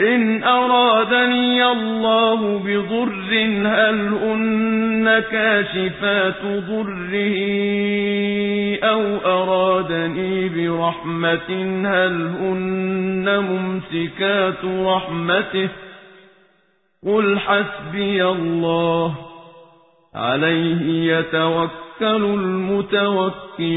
إن أرادني الله بضر هل هن كاشفات ضره؟ أو أرادني برحمة هل هن ممسكات رحمته؟ قل حسبي الله عليه يتوكل المتوكلون.